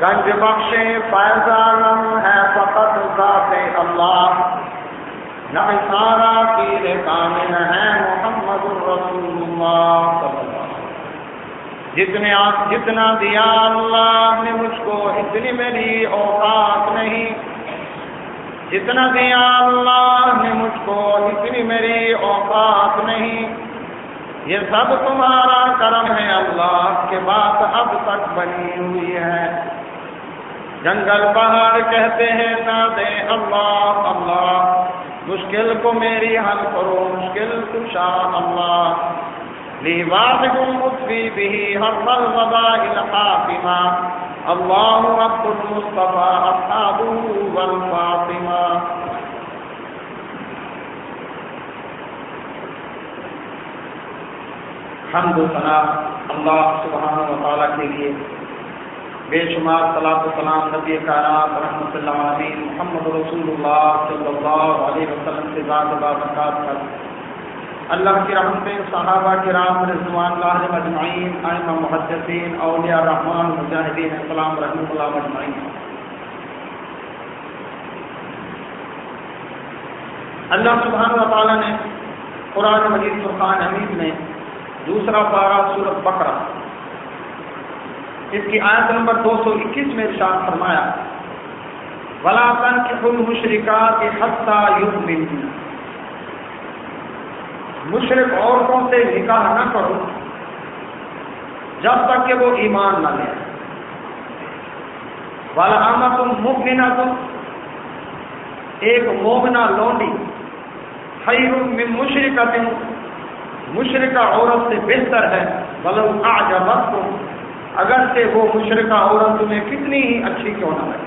گنج بخش فیض عالم ہے فقط ذات اللہ۔ نہ سارا کی کامل ہے محمد الرسول اللہ۔ صلی اللہ جتنے جتنا دیا اللہ نے مجھ کو، اتنی میری اوقات نہیں۔ جتنا دیا اللہ نے مجھ کو، اتنی میری اوقات نہیں۔ یہ سب تمہارا کرم ہے اللہ کے بات اب تک بنی ہوئی ہے۔ جنگل پہاڑ کہتے ہیں، نہ اللہ اللہ۔ مشکل کو میری حل کرو، مشکل کشا اللہ۔ لیوازکم اطفی بھی حرم الوضائل خاتمہ اللہ عبد المصطفیٰ اصحابہ والفاطمہ۔ حمد و ثنا اللہ سبحانہ و تعالیٰ کے لیے بے شمار صلاح و سلام نبی کائنات رحمۃ اللہ علیہ محمد رسول اللہ صلی اللہ علیہ وسلم سے ذات بابرکات کر اللہ کی رحمتیں صحابہ کرام، رضوان اللہ مجمعین، ائمہ محدثین، اولیاء رحمان مجاہدین السلام رحمۃ اللہ مجمعین۔ اللہ سبحانہ و تعالیٰ نے قرآن مجید فرقان حمید میں دوسرا پارا سورت بکرا اس کی آیت نمبر دو سو اکیس میں ارشاد فرمایا ولاقن کے خود مشرقات حتہ یوگ مشرق عورتوں سے نکاح نہ کرو جب تک کہ وہ ایمان نہ لے والا آنا تم مبینہ تم ایک مومنا لونڈی، خیر من مشرقہ مشرقہ عورت سے بہتر ہے۔ بلو آجبت کو اگر سے وہ مشرقہ عورت تمہیں کتنی ہی اچھی کیوں نہ لگے۔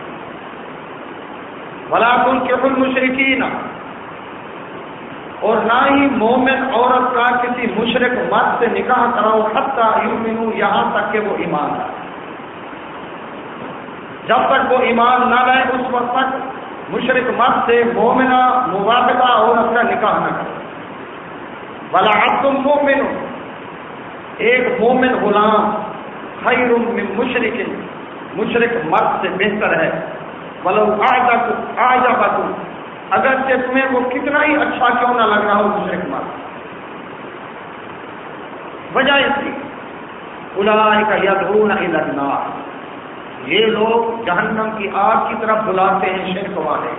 بلا تم کے خود مشرقی نہ اور نہ ہی مومن عورت کا کسی مشرق مرد سے نکاح کراؤ، حتیٰ یوں یہاں تک کہ وہ ایمان لائے۔ جب تک وہ ایمان نہ لائے، اس وقت تک مشرق مرد سے مومنہ موافقہ عورت کا نکاح نہ کرے۔ بلا تم مومن ایک مومن غلام خیر من مشرق مشرق مرد سے بہتر ہے۔ بلو آجا کو آجا اگر سے تمہیں وہ کتنا ہی اچھا کیوں نہ لگ رہا ہو مشرق مرد۔ وجہ اس کی۔ الائی کا یدون النار۔ یہ لوگ جہنم کی آگ کی طرف بلاتے ہیں، شرک والے۔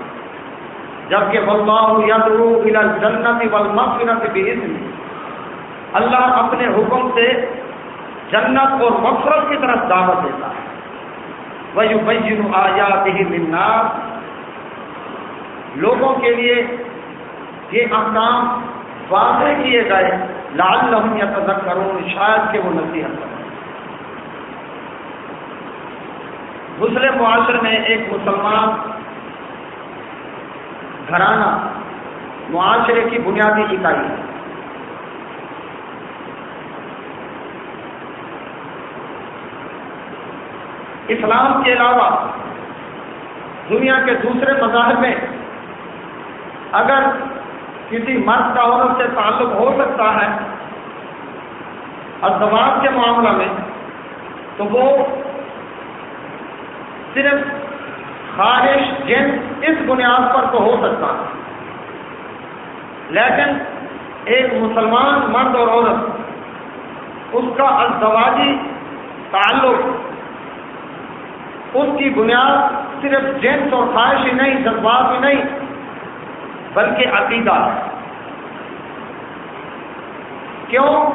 جبکہ واللہ یدعو الى الجنت والمغفرت باذن اللہ اپنے حکم سے جنت اور مغفرت کی طرف دعوت دیتا ہے۔ وہ وَيُبَيِّنُ آيَاتِهِ لِلنَّاسِ۔ لوگوں کے لیے یہ احکام واضح کیے گئے۔ لال لعلہم یتذکرون شاید کہ وہ نصیحت کریں۔ مسلم معاشر میں ایک مسلمان گھرانہ معاشرے کی بنیادی اکائی ہے۔ اسلام کے علاوہ دنیا کے دوسرے مذاہب میں اگر کسی مرد کا عورت سے تعلق ہو سکتا ہے ازدواج کے معاملہ میں، تو وہ صرف خواہش جن اس بنیاد پر تو ہو سکتا ہے۔ لیکن ایک مسلمان مرد اور عورت، اس کا ازدواجی تعلق اس کی بنیاد صرف جنس اور خواہش ہی نہیں، جذبات ہی نہیں، بلکہ عقیدہ ہے۔ کیوں؟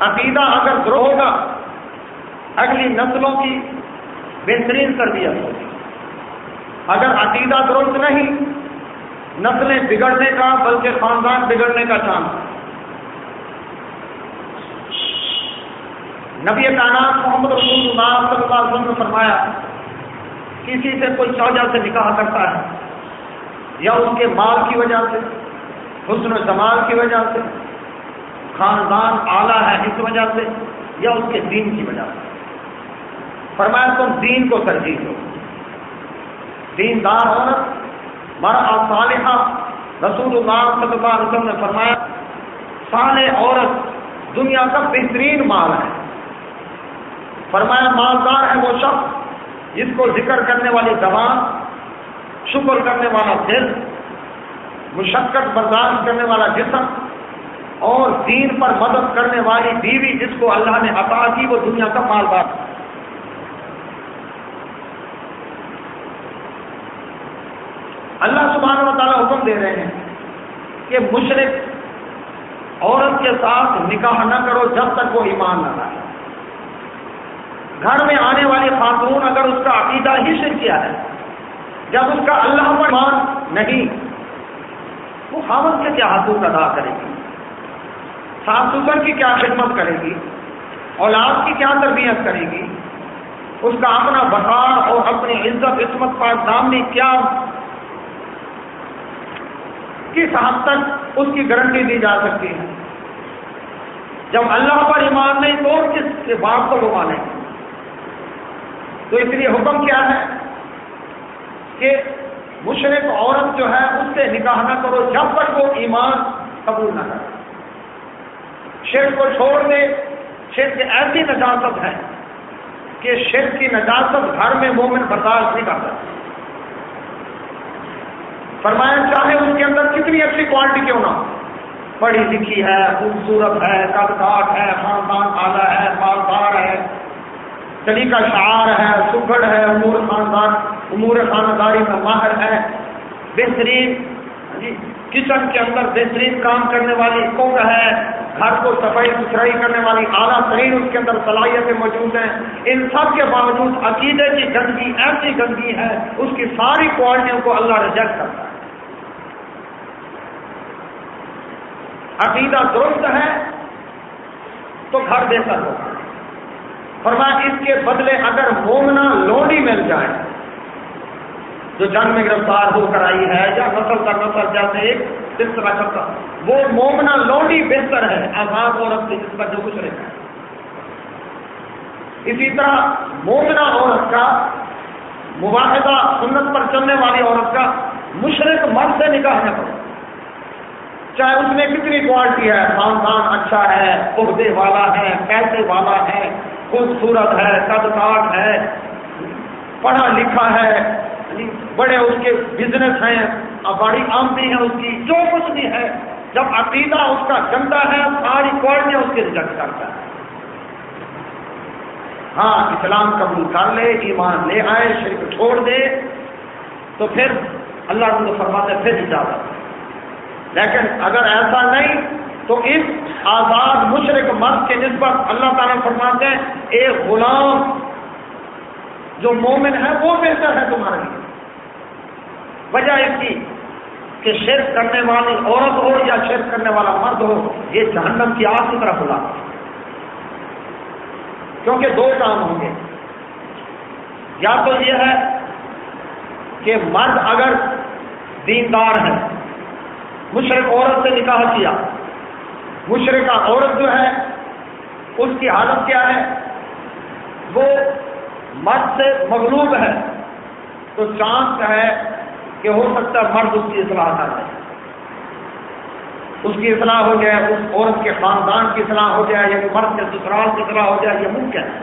عقیدہ اگر درو ہوگا، اگلی نسلوں کی بہترین تربیت ہوگی۔ اگر عقیدہ درست نہیں، نسلیں بگڑنے کا، بلکہ خاندان بگڑنے کا چانس نبی کائنات محمد رسول اللہ صلی اللہ علیہ وسلم نے فرمایا، کسی سے کوئی چوجہ سے نکاح کرتا ہے، یا اس کے مال کی وجہ سے، حسن و جمال کی وجہ سے، خاندان اعلیٰ ہے اس وجہ سے، یا اس کے دین کی وجہ سے۔ فرمایا، تم دین کو ترجیح دو۔ دیندار عورت مر صالحہ، رسول اللہ صلی اللہ علیہ وسلم نے فرمایا، صالح عورت دنیا کا بہترین مال ہے۔ فرمایا مالدار ہے وہ شخص جس کو ذکر کرنے والی زبان شکر کرنے والا دل، مشقت برداشت کرنے والا جسم اور دین پر مدد کرنے والی بیوی جس کو اللہ نے عطا کی، وہ دنیا کا مالدار اللہ سبحانہ و تعالیٰ حکم دے رہے ہیں کہ مشرق عورت کے ساتھ نکاح نہ کرو جب تک وہ ایمان نہ لائے۔ گھر میں آنے والی خاتون اگر اس کا عقیدہ ہی شر کیا ہے، جب اس کا اللہ پر مان نہیں، وہ خامد کے کیا حقوق ادا کرے گی؟ صاف ستھر کی کیا خدمت کرے گی؟ اولاد کی کیا تربیت کرے گی؟ اس کا اپنا بقار اور اپنی عزت، عصمت پر دامنی کیا؟ کس حد تک اس کی گارنٹی دی جا سکتی ہے؟ جب اللہ پر ایمان نہیں تو کس کے باپ کو وہ مانیں گے تو اس لیے حکم کیا ہے کہ مشرق عورت جو ہے اس سے نکاح نہ کرو جب تک وہ ایمان قبول نہ کرے۔ شرک کو چھوڑ دے۔ شرک ایسی نجاست ہے کہ شرک کی نجاست گھر میں مومن برداشت نہیں کر سکتے فرمایا، چاہے اس کے اندر کتنی اچھی کوالٹی کیوں نہ ہو۔ پڑھی لکھی ہے، خوبصورت ہے کد کاٹ ہے، خاندان آلہ ہے مالدار ہے۔ طریقہ شعار ہے سکھڑ ہے، امور خاندان، امور خانداری کا ماہر ہے۔ بہترین جی کچن کے اندر بہترین کام کرنے والی کوک ہے؟ گھر کو صفائی ستھرائی کرنے والی اعلیٰ ترین اس کے اندر صلاحیتیں موجود ہیں۔ ان سب کے باوجود عقیدے کی گندگی ایسی گندگی ہے، اس کی ساری کوالٹیوں کو اللہ ریجیکٹ کرتا ہے۔ عقیدہ درست ہے تو گھر بہتر ہوگا۔ فرمایا اس کے بدلے اگر مومنا لوڈی مل جائے، جو جنگ میں گرفتار ہو کر آئی ہے یا نسل کا نسل جیسے ایک سلسلہ چلتا وہ مومنا لوڈی بہتر ہے، آزاد عورت سے جس پر جو کچھ رہتا ہے اسی طرح مومنا عورت کا مواحدہ سنت پر چلنے والی عورت کا مشرق مرد سے نکاح نہ کرو۔ چاہے اس میں کتنی کوالٹی ہے، خاندان اچھا ہے، عہدے والا ہے، پیسے والا ہے خوبصورت ہے قد ہے، پڑھا لکھا ہے یعنی بڑے اس کے بزنس ہیں بڑی آمدنی ہے اس کی، جو کچھ بھی ہے، جب عقیدہ اس کا گندا ہے، ساری کوالٹیاں اس کے ریجیکٹ کرتا ہے۔ ہاں اسلام قبول کر لے، ایمان لے آئے، شرک چھوڑ دے، تو پھر اللہ کو فرماتے پھر اجازت۔ لیکن اگر ایسا نہیں تو اس آزاد مشرق مرد کے نسبت اللہ تعالیٰ فرماتے ہیں ایک غلام، جو مومن ہے وہ بہتر ہے تمہارے لیے۔ وجہ اس کی کہ شرک کرنے والی عورت ہو یا شرک کرنے والا مرد ہو، یہ جہنم کی آگ کی طرف بلا۔ کیونکہ دو کام ہوں گے۔ یا تو یہ ہے کہ مرد اگر دیندار ہے، مشرق عورت سے نکاح کیا مشرقہ عورت جو ہے اس کی حالت کیا ہے؟ وہ مرد سے مغلوب ہے۔ تو چانس ہے کہ ہو سکتا ہے مرد اس کی اصلاح کر جائے اس کی اصلاح ہو جائے، اس عورت کے خاندان کی اصلاح ہو جائے، یا مرد کے سسرال کی اصلاح ہو جائے، یہ ممکن ہے۔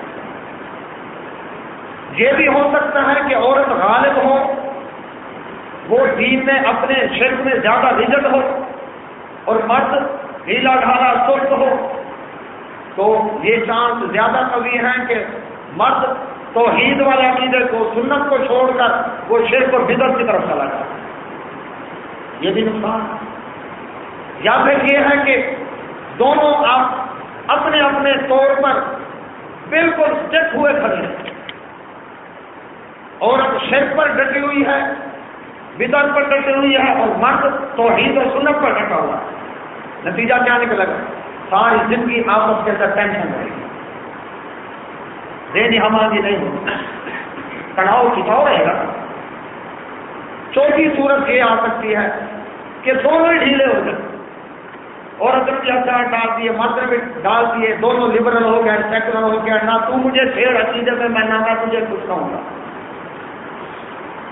یہ بھی ہو سکتا ہے کہ عورت غالب ہو، وہ دین میں، اپنے شرک میں زیادہ رجت ہو اور مرد ڈھیلا ڈھالا سست ہو، تو یہ چانس زیادہ قوی ہے کہ مرد توحید والے عقیدے کو، سنت کو چھوڑ کر وہ شیر کو بدت کی طرف چلا جائے۔ یہ بھی نقصان۔ یا پھر یہ ہے کہ دونوں آپ اپنے اپنے طور پر بالکل اسٹیک ہوئے کھڑے ہیں۔ اور شیر پر ڈٹی ہوئی ہے بدر پر ڈٹی ہوئی ہے اور مرد توحید اور سنت پر ڈٹا ہوا ہے۔ نتیجہ کیا نکلے گا ساری زندگی آپس کے اندر ٹینشن رہے گی۔ دینی ہماری نہیں ہوگی۔ کڑاؤ کھچاؤ رہے گا۔ چوتھی صورت یہ آ سکتی ہے کہ دونوں ہی ڈھیلے ہو جائیں۔ اور اگر بھی اچھا ڈال دیے ماتر بھی ڈال دیے، دونوں لبرل ہو گئے سیکولر ہو گیا نہ تو مجھے چھیڑ عقیدے میں میں نہ میں تجھے کچھ کہوں گا۔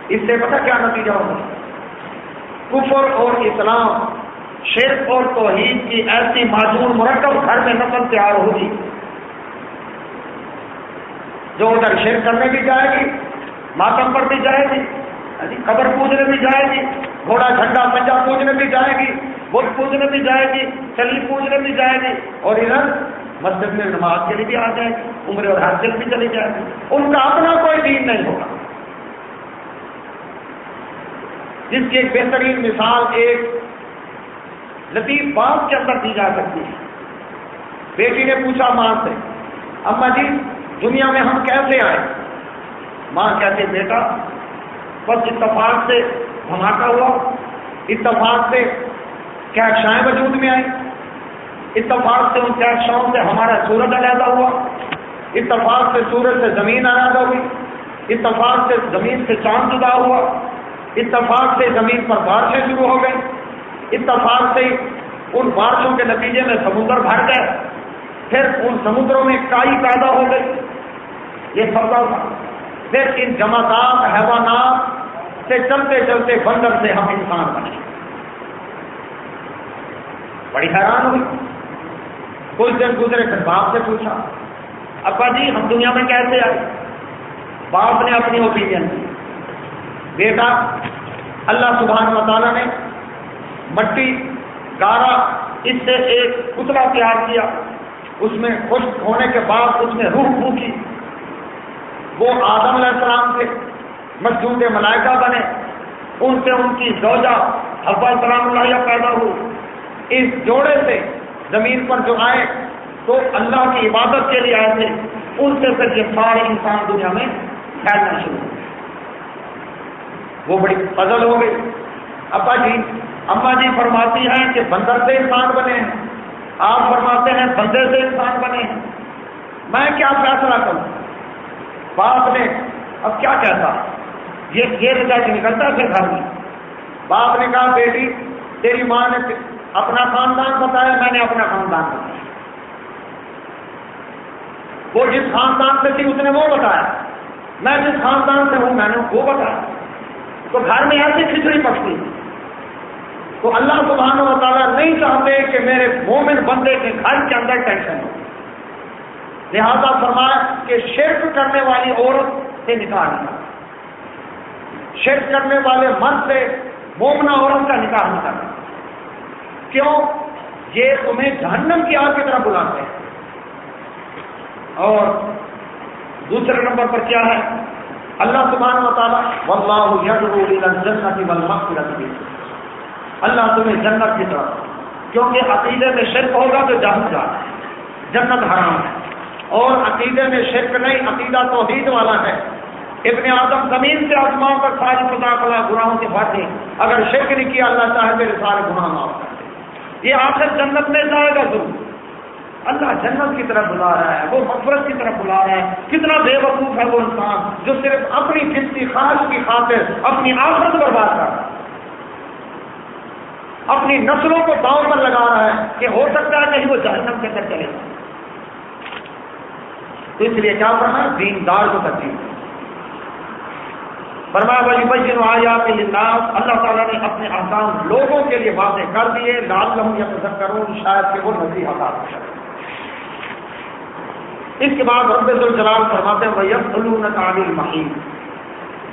اس سے پتہ کیا نتیجہ ہوگا؟ کفر اور اسلام شرک اور توحید کی ایسی معذور مرکب گھر میں نسل تیار ہوگی جو ادھر شرک کرنے بھی جائے گی، ماتم پر بھی جائے گی یعنی قبر پوجنے بھی جائے گی، گھوڑا جھنڈا پنجا پوجنے بھی جائے گی بدھ پوجنے بھی جائے گی، چلی پوجنے بھی جائے گی، اور ادھر مسجد میں نماز کے لیے بھی آ جائے گی عمر اور حاصل بھی چلی جائے گی۔ ان کا اپنا کوئی دین نہیں ہوگا۔ جس کی ایک بہترین مثال ایک لطیف باپ کے اندر دی جا سکتی ہے۔ بیٹی نے پوچھا، ماں سے، اما جی دنیا میں ہم کیسے آئے؟ ماں کہتے، بیٹا، بس اتفاق سے دھماکہ ہوا۔ اتفاق سے کیشائیں وجود میں آئی اتفاق سے ان کیشاؤں سے ہمارا سورج علیحدہ ہوا۔ اتفاق سے سورج سے زمین علیحدہ ہوئی۔ اتفاق سے زمین سے چاند جدا ہوا۔ اتفاق سے زمین پر بارشیں شروع ہو گئی اتفاق سے ان بارشوں کے نتیجے میں سمندر بھر گئے۔ پھر ان سمندروں میں کائی پیدا ہو گئی۔ یہ سودا تھا۔ پھر ان جماعت حیوانات سے چلتے چلتے بندر سے ہم انسان بنے۔ بڑی حیران ہوئی۔ کچھ دن گزرے، پھر باپ سے پوچھا، ابا جی ہم دنیا میں کیسے آئے؟ باپ نے اپنی اوپینین دی۔ بیٹا، اللہ سبحانہ مطالعہ نے مٹی، گارا، اس سے ایک پتلا تیار کیا۔ اس میں خشک ہونے کے بعد اس میں روح پھوکی وہ آدم علیہ السلام سے مسجود ملائکہ بنے۔ ان سے ان کی زوجہ حبا سلام اللہ پیدا ہو اس جوڑے سے زمین پر جو آئے، تو اللہ کی عبادت کے لیے آئے تھے۔ ان سے پھر یہ سارے انسان دنیا میں پھیلنا شروع ہو وہ بڑی فضل ہو گئی۔ ابا جی اما جی فرماتی ہیں کہ بندر سے انسان بنے۔ ہیں آپ فرماتے ہیں بندے سے انسان بنے۔ ہیں میں کیا فیصلہ کروں؟ باپ نے اب کیا کہتا؟ یہ یہ رجا کے جی نکلتا پھر گھر میں۔ باپ نے کہا، بیٹی، تیری ماں نے اپنا خاندان بتایا، میں نے اپنا خاندان بتایا۔ وہ جس خاندان سے تھی، اس نے وہ بتایا۔ میں جس خاندان سے ہوں، میں نے وہ بتایا۔ تو گھر میں ایسی کھچڑی پکتی۔ تو اللہ سبحانہ و تعالیٰ نہیں چاہتے کہ میرے مومن بندے کے گھر کے اندر ٹینشن ہو۔ لہذا فرمایا کہ شرک کرنے والی عورت سے نکاح نکال شرک کرنے والے مرد سے مومنا عورت کا نکاح نہیں کرنا کیوں؟ یہ تمہیں جہنم کی آگ کی طرف بلاتے ہیں۔ اور دوسرے نمبر پر کیا ہے؟ اللہ سبحانہ و تعالیٰ واللہ جنت والمغفرت اللہ تمہیں جنت کی طرف۔ کیونکہ عقیدے میں شرک ہوگا تو جہنم جانا ہے جنت حرام ہے۔ اور عقیدے میں شرک نہیں، عقیدہ توحید والا ہے۔ ابن آدم زمین سے آسمان پر ساری خدا کلا گناہوں کی باتیں اگر شرک نہیں کیا، اللہ چاہے میرے سارے گناہ معاف کر دے۔ یہ آخر جنت میں جائے گا ضرور۔ اللہ جنت کی طرف بلا رہا ہے، وہ مفرت کی طرف بلا رہا ہے۔ کتنا بے وقوف ہے وہ انسان جو صرف اپنی جنسی خواہش کی خاطر اپنی آخرت برباد کر رہا ہے۔ اپنی نسلوں کو داؤ پر لگا رہا ہے کہ ہو سکتا ہے کہیں وہ جہنم کے اندر چلے تو اس لیے کیا کرنا ہے دیندار کو ترجیح فرمایا بھائی بھائی جن آیات الناس اللہ تعالیٰ نے اپنے احکام لوگوں کے لیے واضح کر دیے۔ لال لہوں یا پسند کروں شاید کہ وہ نزی حقاق اس کے بعد رب الجلال فرماتے ہیں بھائی سلون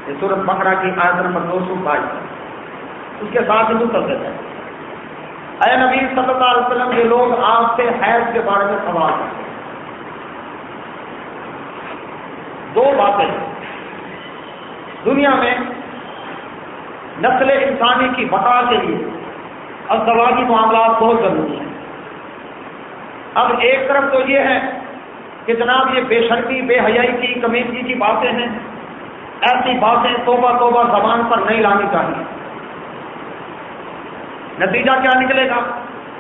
یہ سورت بکرا کی آیت نمبر دو سو بائیس۔ اس کے ساتھ ہی متل اے نبی صلی اللہ علیہ وسلم کے لوگ آپ سے حیض کے بارے میں سوال کرتے ہیں۔ دو باتیں۔ دنیا میں نسل انسانی کی بقا کے لیے اب دواغی معاملات بہت ضروری ہیں۔ اب ایک طرف تو یہ ہے کہ جناب یہ بے شرطی بے حیائی کی کمیٹی کی باتیں ہیں۔ ایسی باتیں توبہ توبہ زبان پر نہیں لانی چاہیے۔ نتیجہ کیا نکلے گا؟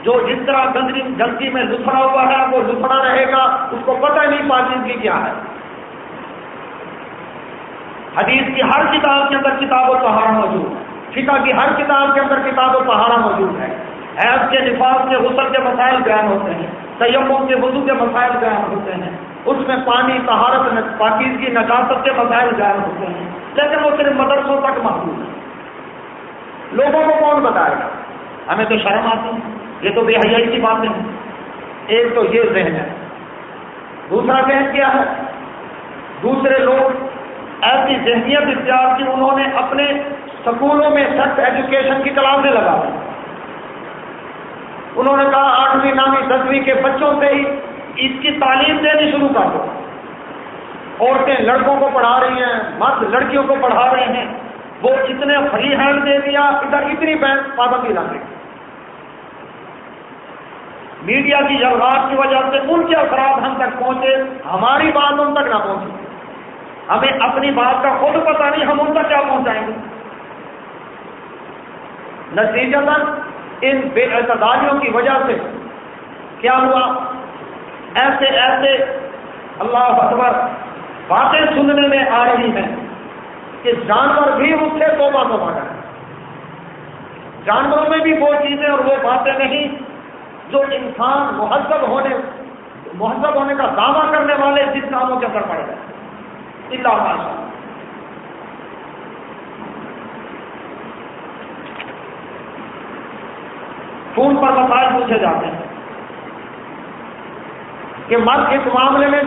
جو جس طرح گندگی گندگی میں لفڑا ہوا ہے، وہ لفڑا رہے گا، اس کو پتہ نہیں پاکیزگی کیا ہے۔ حدیث کی ہر کتاب کے اندر کتاب و پہاڑا موجود ہے۔ فقہ کی ہر کتاب کے اندر کتاب و پہاڑا موجود ہے۔ حیض کے نفاذ کے غسل کے مسائل بیان ہوتے ہیں۔ تیموں کے وضو کے مسائل بیان ہوتے ہیں۔ اس میں پانی، طہارت پاکیزگی، نجاست کے مسائل بیان ہوتے ہیں۔ لیکن وہ صرف مدرسوں تک محدود ہے۔ لوگوں کو کون بتائے گا؟ ہمیں تو شرم آتی ہے۔ یہ تو بے حیائی کی باتیں ہیں۔ ایک تو یہ ذہن ہے۔ دوسرا ذہن کیا ہے؟ دوسرے لوگ ایسی ذہنیت اختیار کی انہوں نے اپنے سکولوں میں سیکس ایجوکیشن کی کلاسیں لگا دی۔ انہوں نے کہا آٹھویں، نویں، دسویں کے بچوں سے ہی اس کی تعلیم دینی شروع کر دو۔ عورتیں لڑکوں کو پڑھا رہی ہیں، مرد لڑکیوں کو پڑھا رہے ہیں۔ وہ اتنے فری ہینڈ دے دیا، ادھر اتنی پابندی لگ گئی میڈیا کی جذبات کی وجہ سے ان کے اثرات ہم تک پہنچے، ہماری بات ان تک نہ پہنچے۔ ہمیں اپنی بات کا خود پتا نہیں، ہم ان تک کیا پہنچائیں گے؟ نتیجہ ان بے اعتدالیوں کی وجہ سے کیا ہوا؟ ایسے ایسے اللہ اکبر باتیں سننے میں آ رہی ہیں کہ جانور بھی اس سے توبہ توبہ کریں۔ جانوروں میں بھی وہ چیزیں اور وہ باتیں نہیں جو انسان مہذب ہونے مہذب ہونے کا دعویٰ کرنے والے جس کاموں کے اندر پڑ گئے اللہ فون پر مسائل پوچھے جاتے ہیں کہ مرد اس معاملے میں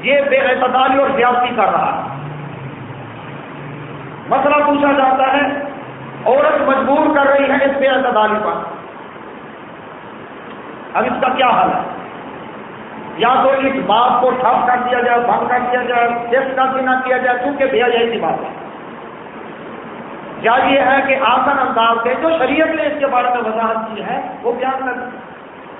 یہ بے اعتدالی اور زیادتی کر رہا ہے۔ مسئلہ پوچھا جاتا ہے، عورت مجبور کر رہی ہے اس بے اعتدالی پر۔ اب اس کا کیا حل ہے؟ یا تو اس بات کو ٹھپ کر دیا جائے بند کر دیا جائے ٹیسٹ کا نہ کیا جائے کیونکہ بھیا جائے سی بات ہے۔ کیا یہ ہے کہ آسن انداز سے جو شریعت نے اس کے بارے میں وضاحت کی ہے، وہ بیان کر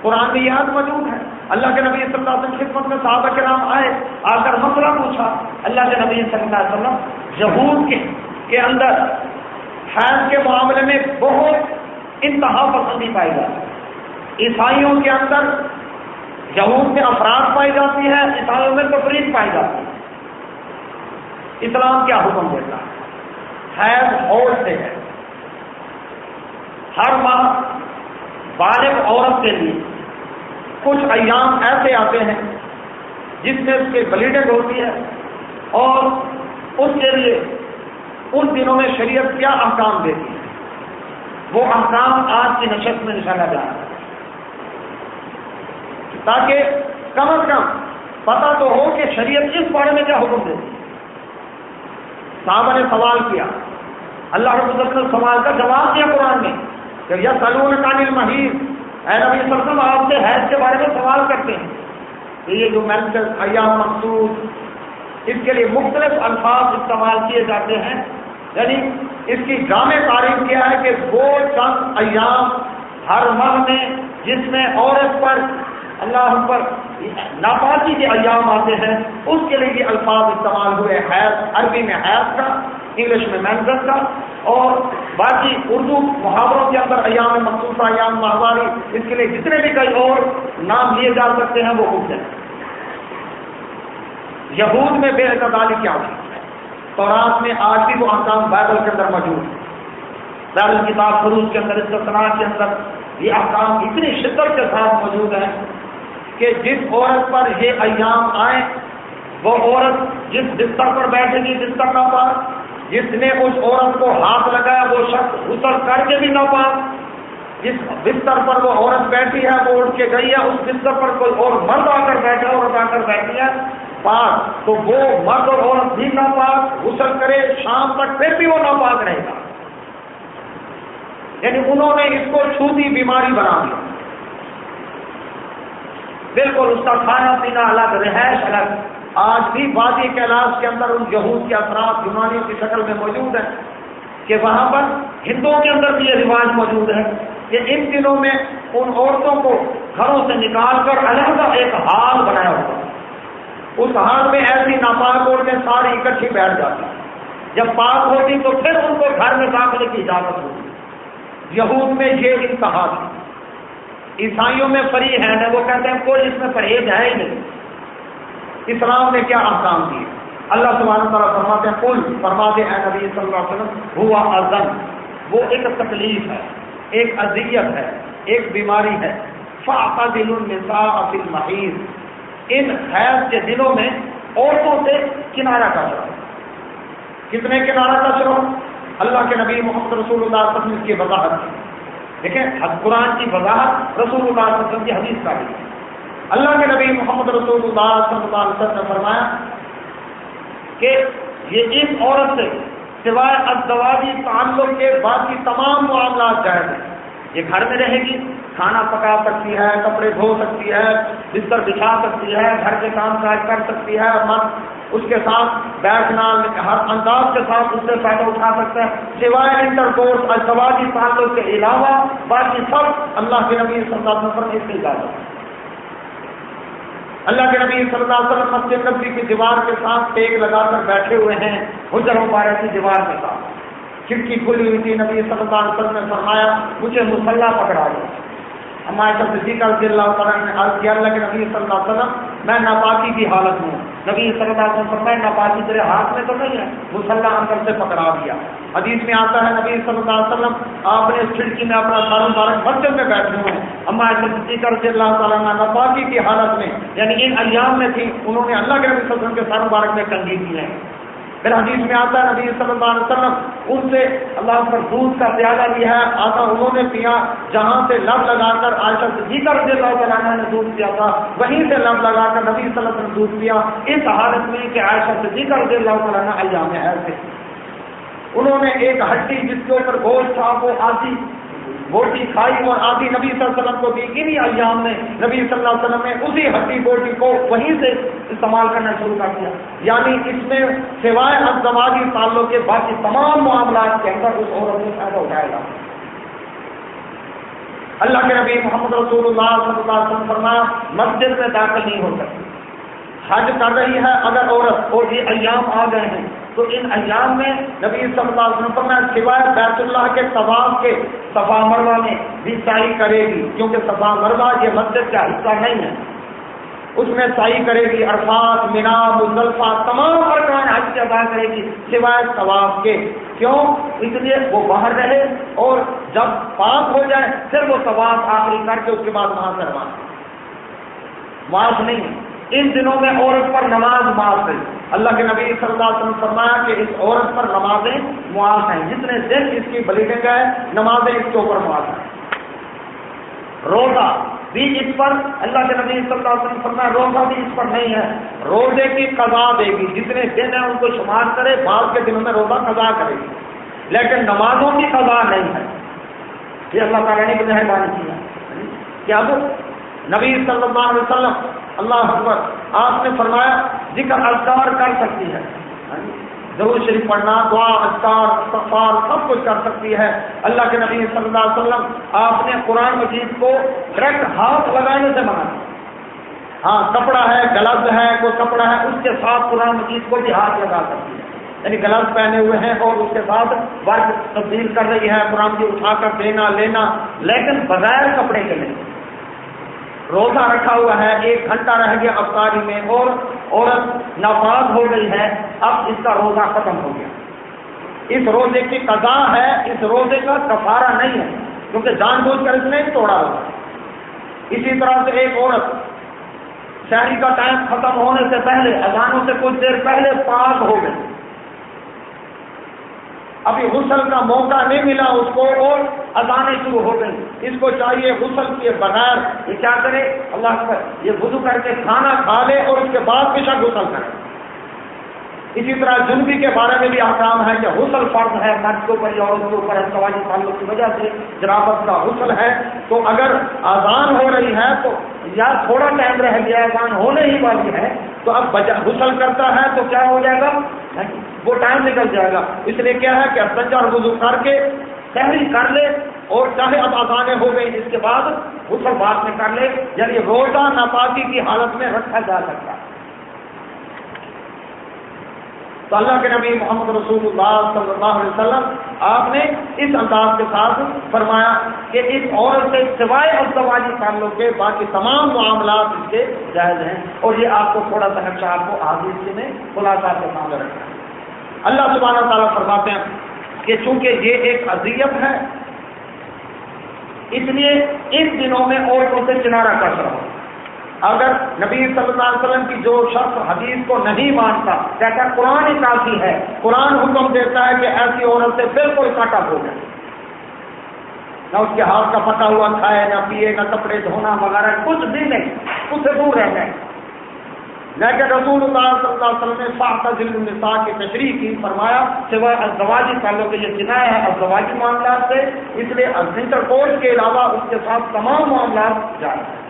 قرآن میں یاد موجود ہے۔ اللہ کے نبی صلی اللہ علیہ وسلم خدمت میں صحابہ کے نام آئے، آ کر مسئلہ پوچھا۔ اللہ کے نبی صلی اللہ علیہ وسلم یہود کے کے اندر حیض کے معاملے میں بہت انتہا پسندی پائی جاتی۔ ہے عیسائیوں کے اندر یہود میں افراد پائی جاتی ہے، عیسائیوں میں تفریح پائی جاتی ہے۔ اسلام کیا حکم دیتا ہے؟ حیض اور سے ہے۔ ہر ماہ بالغ عورت کے لیے کچھ ایام ایسے آتے ہیں جس میں اس کی بلیڈنگ ہوتی ہے اور اس کے لیے ان دنوں میں شریعت کیا احکام دیتی ہے؟ وہ احکام آج کی نشست میں نشانا جا رہا ہے۔ تاکہ کم از کم پتا تو ہو کہ شریعت اس بارے میں کیا حکم دیتی ہے نے سوال کیا۔ اللہ رب نے سوال کا جواب دیا قرآن میں کہ یا سلون کامل مہیر اے نبی صلی اللہ علیہ وسلم، آپ سے حیض کے بارے میں سوال کرتے ہیں۔ کہ یہ جو مینسل ایام مقصود، اس کے لیے مختلف الفاظ استعمال کیے جاتے ہیں۔ یعنی اس کی جامع تعریف کیا ہے کہ وہ چند ایام ہر ماہ میں جس میں عورت پر اللہ پر ناپاکی کے ایام آتے ہیں۔ اس کے لیے یہ الفاظ استعمال ہوئے حیض عربی میں حیض کا، انگلش میں مینزر کا۔ اور باقی اردو محاوروں کے اندر ایام مخصوصہ ایام ماہواری، اس کے لیے جتنے بھی کئی اور نام لیے جا سکتے ہیں، وہ ہیں۔ یہود میں بے اعتدالی کیا ہوئی تورات میں آج بھی وہ احکام بائبل کے اندر موجود ہے بائبل کتاب فروز کے اندر استطراع کے اندر یہ احکام اتنی شدت کے ساتھ موجود ہیں۔ کہ جس عورت پر یہ ایام آئیں وہ عورت جس بستر پر بیٹھے گی، بستر نہ پاس جس نے اس عورت کو ہاتھ لگایا، وہ شخص غسل کر کے بھی نہ پاس جس بستر پر وہ عورت بیٹھی ہے، وہ اٹھ کے گئی ہے، اس بستر پر کوئی اور مرد آ کر بیٹھا، عورت آ کر بیٹھی ہے، پاک۔ تو وہ مرد اور عورت بھی ناپاک، غسل کرے، شام تک پھر بھی وہ ناپاک رہے گا۔ یعنی انہوں نے اس کو چھوٹی بیماری بنا دی۔ بالکل اس کا کھانا پینا الگ، رہائش الگ۔ آج بھی وادی کیلاش کے اندر ان یہود کے اثرات بیماریوں کی شکل میں موجود ہیں کہ وہاں پر ہندوؤں کے اندر بھی یہ رواج موجود ہے کہ ان دنوں میں ان عورتوں کو گھروں سے نکال کر علیحدہ ایک حال بنایا ہوتا ہے۔ اس حال میں ایسی ناپاک عورتیں ساری اکٹھی بیٹھ جاتی جب پاک ہوتی تو پھر ان کو گھر میں داخلے کی اجازت ہوتی یہود میں یہ انتہا تھی۔ عیسائیوں میں فری ہے وہ کہتے ہیں، کوئی اس میں پرہیز ہے ہی نہیں۔ اسلام نے کیا احکام دیے اللہ سبحانہ تعالیٰ فرماتے ہیں کل فرماتے ہیں نبی صلی اللہ علیہ وسلم، ہوا ازن وہ ایک تکلیف ہے، ایک اذیت ہے، ایک بیماری ہے۔ فاقا دل النساء فی المحیض۔ ان حیض کے دنوں میں عورتوں سے کنارہ کا چلو۔ کتنے کنارہ کا چلو؟ اللہ کے نبی محمد رسول اللہ وسلم کی وضاحت۔ کی دیکھیں قرآن کی وضاحت رسول اللہ علیہ وسلم کی حدیث کا بھی اللہ کے نبی محمد رسول اللہ صلی اللہ علیہ وسلم نے فرمایا کہ یہ اس عورت سے سوائے ازدواجی تعلق کے باقی تمام معاملات جائز ہیں۔ یہ گھر میں رہے گی، کھانا پکا سکتی ہے، کپڑے دھو سکتی ہے، بستر بچھا سکتی ہے، گھر کے کام کاج کر سکتی ہے اس کے ساتھ بیٹھنا، ہر انداز کے ساتھ اس سے فائدہ اٹھا سکتے ہیں سوائے انٹر کورس ازدواجی تعلق کے علاوہ باقی سب اللہ کے نبی صلی اللہ علیہ وسلم اس کی اجازت اللہ کے نبی صلی اللہ علیہ وسلم مسجد نبی کی دیوار کے ساتھ ٹیک لگا کر بیٹھے ہوئے ہیں، حجر مبارک کی دیوار کے ساتھ۔ کھڑکی کھلی ہوئی تھی، نبی صلی اللہ علیہ وسلم نے فرمایا، مجھے مسلح پکڑا دیا ہمارے سب صدیق رضی اللہ تعالیٰ نے عرض کیا، اللہ کے نبی صلی اللہ علیہ وسلم، میں ناپاکی کی حالت ہوں۔ نبی صلی اللہ علیہ وسلم میں ناپاکی تیرے ہاتھ میں تو نہیں ہے۔ مسلح اندر سے پکڑا دیا۔ حدیث میں آتا ہے، نبی صلی اللہ علیہ وسلم، آپ نے اس کھڑکی میں اپنا سارا مبارک مسجد میں بیٹھے ہوئے ہیں۔ ہمارے سب صدیق رضی اللہ تعالیٰ نے ناپاکی کی حالت میں یعنی ان ایام میں تھی، انہوں نے اللہ کے نبی صلی اللہ علیہ وسلم کے سارا مبارک میں کنگھی کی ہے۔ پھر حدیث میں آتا ہے نبی صلی اللہ علیہ وسلم، ان سے اللہ پر دودھ کا پیالہ لیا ہے، آتا، انہوں نے پیا، جہاں سے لب لگا کر عائشہ صدیقہ رضی اللہ تعالیٰ نے دودھ پیا تھا، وہیں سے لب لگا کر نبی صلی اللہ علیہ وسلم دودھ پیا۔ اس حالت میں کہ عائشہ صدیقہ رضی اللہ تعالیٰ ایام ایسے انہوں نے ایک ہڈی جس کے اوپر گوشت تھا، وہ آدھی بوٹی کھائی اور آدھی نبی صلی اللہ علیہ وسلم کو دی انہیں ایام میں، نبی صلی اللہ علیہ وسلم نے اسی ہڈی بوٹی کو وہیں سے استعمال کرنا شروع کر دیا۔ یعنی اس میں سوائے ازدواجی تعلق کے باقی تمام معاملات کے اندر اس عورت سے فائدہ اٹھائے گا۔ اللہ کے نبی محمد رسول اللہ صلی اللہ علیہ وسلم فرمایا، مسجد میں داخل نہیں ہو سکتی۔ حج کر رہی ہے اگر عورت اور یہ ایام آ گئے ہیں۔ تو ان ایام میں نبی صلی اللہ علیہ وسلم میں سوائے بیت اللہ کے طواف کے، صفا مروا میں بھی سائی کرے گی، کیونکہ صفا مروا یہ مسجد کا حصہ نہیں ہے۔ اس میں سائی کرے گی عرفات، مینا مزلفہ تمام ارکان حج سے ادا کرے گی، سوائے طواف کے۔ کیوں؟ اس لیے وہ باہر رہے اور جب پاک ہو جائے، پھر وہ طواف آخری کر کے اس کے بعد وہاں کروا معاف نہیں ان دنوں میں عورت پر نماز معاف ہے۔ اللہ کے نبی صلی اللہ علیہ وسلم فرمایا کہ اس عورت پر نمازیں معاف ہیں۔ جتنے دن اس کی بلیڈنگ ہے، نمازیں اس کے اوپر معاف ہیں۔ روزہ بھی اس پر، اللہ کے نبی صلی اللہ علیہ وسلم فرمایا روزہ بھی اس پر نہیں ہے۔ روزے کی قضا دے گی۔ جتنے دن ہیں ان کو شمار کرے بعض کے دنوں میں روزہ قضا کرے گی۔ لیکن نمازوں کی قضا نہیں ہے۔ یہ اللہ تعالیٰ نے مہربانی کی ہے۔ کیا نبی صلی اللہ علیہ وسلم اللہ اکبر، آپ نے فرمایا، ذکر اذکار کر سکتی ہے۔ ضرور شریف پڑھنا، دعا، اذکار سفار سب کچھ کر سکتی ہے۔ اللہ کے نبی صلی اللہ علیہ وسلم، آپ نے قرآن مجید کو ڈائریکٹ ہاتھ لگانے سے منع ہاں کپڑا ہے گلز ہے، کوئی کپڑا ہے، اس کے ساتھ قرآن مجید کو بھی ہاتھ لگا سکتی ہے۔ یعنی گلز پہنے ہوئے ہیں اور اس کے ساتھ ورک تبدیل کر رہی ہے، قرآن کی اٹھا کر دینا، لینا، لیکن بغیر کپڑے کے نہیں روزہ رکھا ہوا ہے، ایک گھنٹہ رہ گیا افطاری میں اور عورت ناپاز ہو گئی ہے، اب اس کا روزہ ختم ہو گیا۔ اس روزے کی قضا ہے، اس روزے کا کفارہ نہیں ہے، کیونکہ جان بوجھ کر اس نے توڑا ہوا۔ اسی طرح سے ایک عورت شہری کا ٹائم ختم ہونے سے پہلے، اذانوں سے کچھ دیر پہلے پاک ہو گئی۔ ابھی غسل کا موقع نہیں ملا اس کو اور اذانیں شروع ہو گئی اس کو چاہیے غسل کے بغیر یہ کیا کرے؟ اللہ یہ وضو کر کے کھانا کھا لے اور اس کے بعد پیشہ شک غسل کرے۔ اسی طرح جنوبی کے بارے میں بھی احکام ہے کہ غسل فرض ہے مرد کے اوپر یا عورت کے اوپر سواجی تعلق کی وجہ سے جرابت کا غسل ہے۔ تو اگر آزان ہو رہی ہے تو یا تھوڑا ٹائم رہ گیا آزان ہونے ہی والی ہے، تو اب غسل کرتا ہے تو کیا ہو جائے گا؟ وہ ٹائم نکل جائے گا۔ اس لیے کیا ہے کہ سچا اور وضو کر کے تحریر کر لے اور چاہے اب آسانیں ہو گئی اس کے بعد غسل بعد میں کر لے۔ یعنی روزہ ناپاکی کی حالت میں رکھا جا سکتا ہے۔ تو اللہ کے نبی محمد رسول اللہ صلی اللہ علیہ وسلم، آپ نے اس انداز کے ساتھ فرمایا کہ اس عورت سے سوائے ازدواجی تعلق کے باقی تمام معاملات اس کے جائز ہیں۔ اور یہ آپ کو تھوڑا سا نقشہ آپ کو آگے میں خلاصہ کے سامنے رکھنا ہے۔ اللہ سبحانہ تعالیٰ فرماتے ہیں کہ چونکہ یہ ایک اذیت ہے، اس لیے ان دنوں میں عورتوں سے کنارہ کر رہا اگر نبی صلی اللہ علیہ وسلم کی جو شخص حدیث کو نہیں مانتا کہتا قرآن ہی کافی ہے، قرآن حکم دیتا ہے کہ ایسی عورت سے بالکل کاٹا ہو جائے۔ نہ اس کے ہاتھ کا پتا ہوا کھائے، نہ پیے، نہ کپڑے دھونا وغیرہ، کچھ بھی نہیں اس سے دور رہ جائے۔ لیکن رسول اللہ صلی اللہ علیہ وسلم نے فاطل النساء کی تشریح کی، فرمایا، سوائے ازدواجی تعلق کے یہ جنا ہے ازدواجی معاملات سے، اس لیے انٹر کورس کے علاوہ اس کے ساتھ تمام معاملات جائیں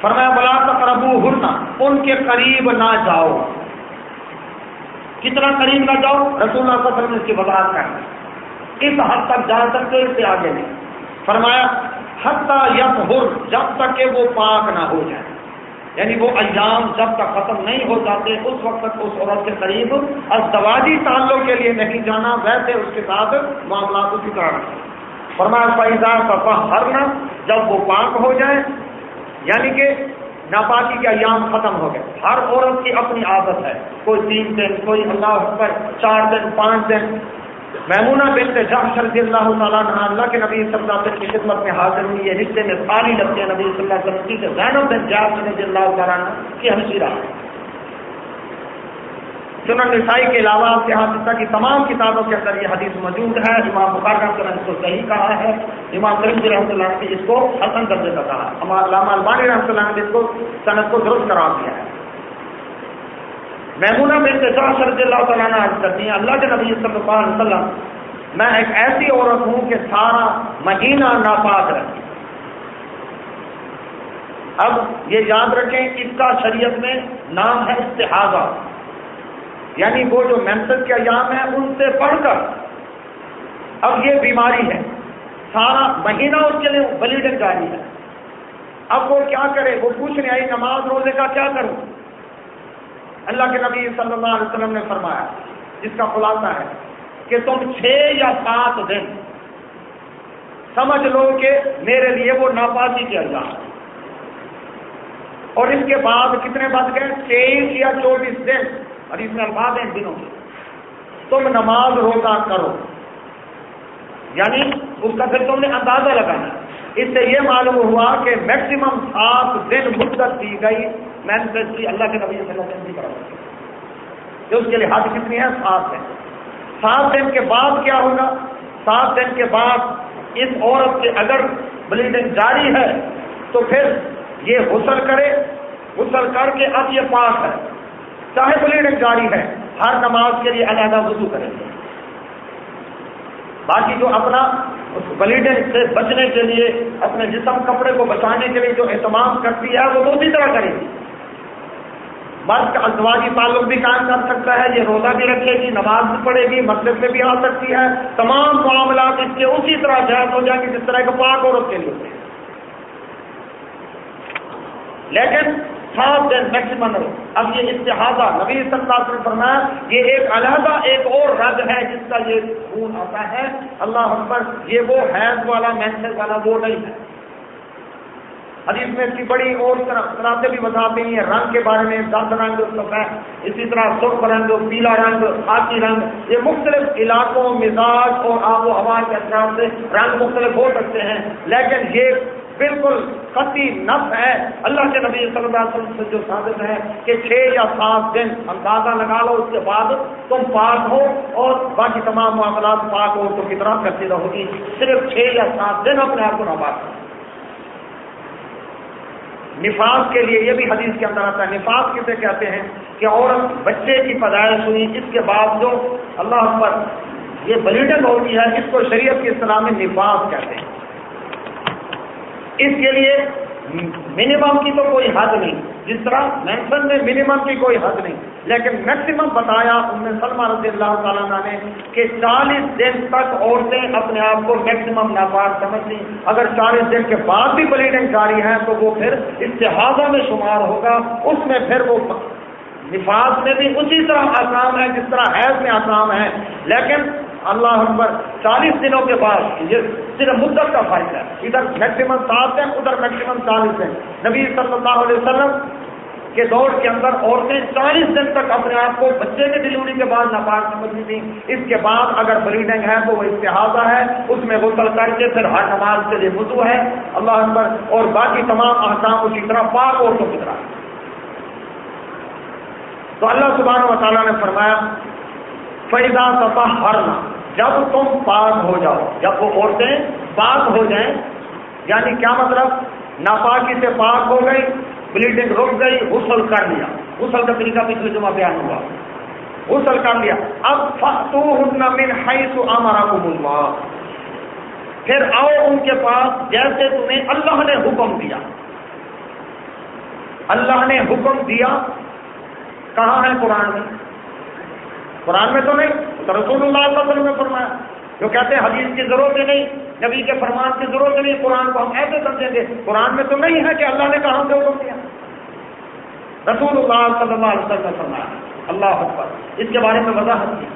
فرمایا بلا تقربو ہرنا ان کے قریب نہ جاؤ۔ کتنا قریب نہ جاؤ؟ رسول اللہ صلی اللہ علیہ وسلم نے اس کی وضاحت کر اس حد تک جا سکتے اس سے آگے نہیں۔ فرمایا، حتیٰ یت ہر جب تک کہ وہ پاک نہ ہو جائے۔ یعنی وہ ایام جب تک ختم نہیں ہو جاتے، اس وقت تک اس عورت کے قریب ازدواجی تعلق کے لیے نہیں جانا، ویسے اس کے ساتھ معاملات اسی طرح۔ فرمایا فائدہ کا ہرنا جب وہ پاک ہو جائے یعنی کہ ناپاکی کے ایام ختم ہو گئے۔ ہر عورت کی اپنی عادت ہے۔ کوئی تین دن، کوئی اللہ پر چار دن، پانچ دن۔ میمونہ بنت جعفر رضی اللہ تعالیٰ عنہ اللہ کے نبی صلی اللہ علیہ وسلم کی خدمت میں حاضر ہوئی۔ ہے رشتے میں ساری لگتے ہیں نبی صلی اللہ علیہ وسلم کی زینب بن جعفر رضی اللہ تعالیٰ عنہ کی ہمشیرہ سنن نسائی کے علاوہ سیاحت ہاں کی تمام کتابوں کے اندر یہ حدیث موجود ہے۔ امام بخار رحمۃ اس کو صحیح کہا ہے۔ امام کریم رحمۃ اللہ نے اس کو حسن درجے کا کہا علامہ البانی رحمۃ اللہ نے اس کو صنعت کو درست کرا دیا ہے۔ محمونہ میں سے رضی اللہ تعالیٰ نے عرض کرتی ہیں، اللہ کے نبی صلی اللہ علیہ وسلم، میں ایک ایسی عورت ہوں کہ سارا مہینہ ناپاک رہتی۔ اب یہ یاد رکھیں، اس کا شریعت میں نام ہے استحاظہ یعنی وہ جو مینسل کے ایام ہیں، ان سے پڑھ کر اب یہ بیماری ہے۔ سارا مہینہ اس کے لیے بلیڈنگ جاری ہے۔ اب وہ کیا کرے؟ وہ پوچھنے آئی نماز روزے کا کیا کروں؟ اللہ کے نبی صلی اللہ علیہ وسلم نے فرمایا، جس کا خلاصہ ہے کہ تم چھ یا سات دن سمجھ لو کہ میرے لیے وہ ناپاسی کے اللہ اور اس کے بعد کتنے بچ گئے؟ تیئیس یا چوبیس دن۔ اور اس میں الفاظ ہیں دنوں کے۔ تم نماز روزہ کرو۔ یعنی اس کا پھر تم نے اندازہ لگانا۔ اس سے یہ معلوم ہوا کہ میکسیمم سات دن مدت دی گئی کی اللہ کے نبی صلی اللہ علیہ وسلم اس کے لحاظ کتنی ہے سات دن۔ سات دن کے بعد کیا ہوگا؟ سات دن کے بعد اس عورت کے اگر بلیڈنگ جاری ہے تو پھر یہ غسل کرے۔ غسل کر کے اب یہ پاک ہے۔ چاہے بلیڈنگ جاری ہے، ہر نماز کے لیے علیحدہ وضو کریں گے۔ باقی جو اپنا بلیڈنگ سے بچنے کے لیے، اپنے جسم، کپڑے کو بچانے کے لیے جو اہتمام کرتی ہے، وہ دوسری طرح کرے گی۔ مرد کا ازواجی تعلق بھی قائم کر سکتا ہے، یہ روزہ بھی رکھے گی، نماز بھی پڑھے گی، مسجد میں بھی آ سکتی ہے۔ تمام معاملات اس کے اسی طرح جائز ہو جائیں گے جس طرح کے پاک عورت کے لیے۔ ہوتے ہیں لیکن سات دن میکسیمم اب یہ اتحادہ نبی صلی اللہ علیہ وسلم فرمایا، یہ ایک علیحدہ، ایک اور رد ہے جس کا یہ خون آتا ہے۔ اللہ اکبر، یہ وہ حیض والا مینسل والا وہ نہیں ہے۔ حدیث میں اس کی بڑی اور طرح سے بھی بتاتے ہیں۔ رنگ کے بارے میں دس رنگ اسی طرح سرخ رنگ، پیلا رنگ خاصی رنگ، یہ مختلف علاقوں، مزاج اور آب و ہوا کے اثرات سے رنگ مختلف ہو سکتے ہیں۔ لیکن یہ بالکل قطعی نف ہے۔ اللہ کے نبی صلی اللہ علیہ وسلم سے جو ثابت ہے کہ چھ یا سات دن اندازہ لگا لو، اس کے بعد تم پاک ہو اور باقی تمام معاملات پاک ہو، تو کتنا کرتی رہو گی صرف چھ یا سات دن اپنے آپ کو نہ نفاذ کے لیے یہ بھی حدیث کے اندر آتا ہے۔ نفاذ کسے کہتے ہیں؟ کہ عورت بچے کی پیدائش ہوئی، اس کے بعد جو اللہ پر یہ بلیڈنگ ہوتی ہے، اس کو شریعت کی اصطلاح میں نفاذ کہتے ہیں۔ اس کے لیے منیمم کی تو کوئی حد نہیں۔ جس طرح مینشن میں منیمم کی کوئی حد نہیں۔ لیکن میکسیمم بتایا ان میں سلمان رضی اللہ تعالیٰ نے کہ چالیس دن تک عورتیں اپنے آپ کو میکسیمم ناپاک سمجھ لیں۔ اگر چالیس دن کے بعد بھی بلیڈنگ جاری ہے تو وہ پھر اتحادوں میں شمار ہوگا۔ اس میں پھر وہ نفاذ میں بھی اسی طرح آسام ہے، جس طرح حیض میں آسام ہے۔ لیکن اللہ اکبر، چالیس دنوں کے بعد، یہ صرف مدت کا فرق ہے۔ ادھر میکسیمم سات دن ادھر میکسیمم چالیس دن نبی صلی اللہ علیہ وسلم کے دور کے اندر عورتیں چالیس دن تک اپنے آپ کو بچے کی ڈلیوری کے بعد ناپاک سمجھتی تھیں۔ اس کے بعد اگر بلیڈنگ ہے تو وہ اتحادہ ہے، اس میں غسل کر کے پھر ہر نماز کے لیے وضو ہے۔ اللہ اکبر، اور باقی تمام احکام اسی طرح پاک عورتوں کی طرح۔ تو اللہ سبحانہ و تعالیٰ نے فرمایا فیضا سفا ہرنا جب تم پاک ہو جاؤ، جب وہ عورتیں پاک ہو جائیں یعنی کیا مطلب؟ ناپاکی سے پاک ہو گئی بلیڈنگ رک گئی، غسل کر لیا۔ غسل کا طریقہ پچھلے جمعہ بیان ہوا۔ غسل کر لیا۔ اب فتو من حیث امرکم اللہ پھر آؤ ان کے پاس جیسے تمہیں اللہ نے حکم دیا۔ اللہ نے حکم دیا۔ کہاں ہے قرآن میں؟ قرآن میں تو نہیں تو رسول اللہ صلی اللہ علیہ وسلم نے فرمایا۔ جو کہتے ہیں حدیث کی ضرورت ہی نہیں، نبی کے فرمان کی ضرورت نہیں، قرآن کو ہم ایسے سمجھیں گے۔ قرآن میں تو نہیں ہے کہ اللہ نے کہاں سے حکم دیا رسول اللہ صلی اللہ علیہ وسلم نے فرمایا، اللہ اکبر، اس کے بارے میں وضاحت کی۔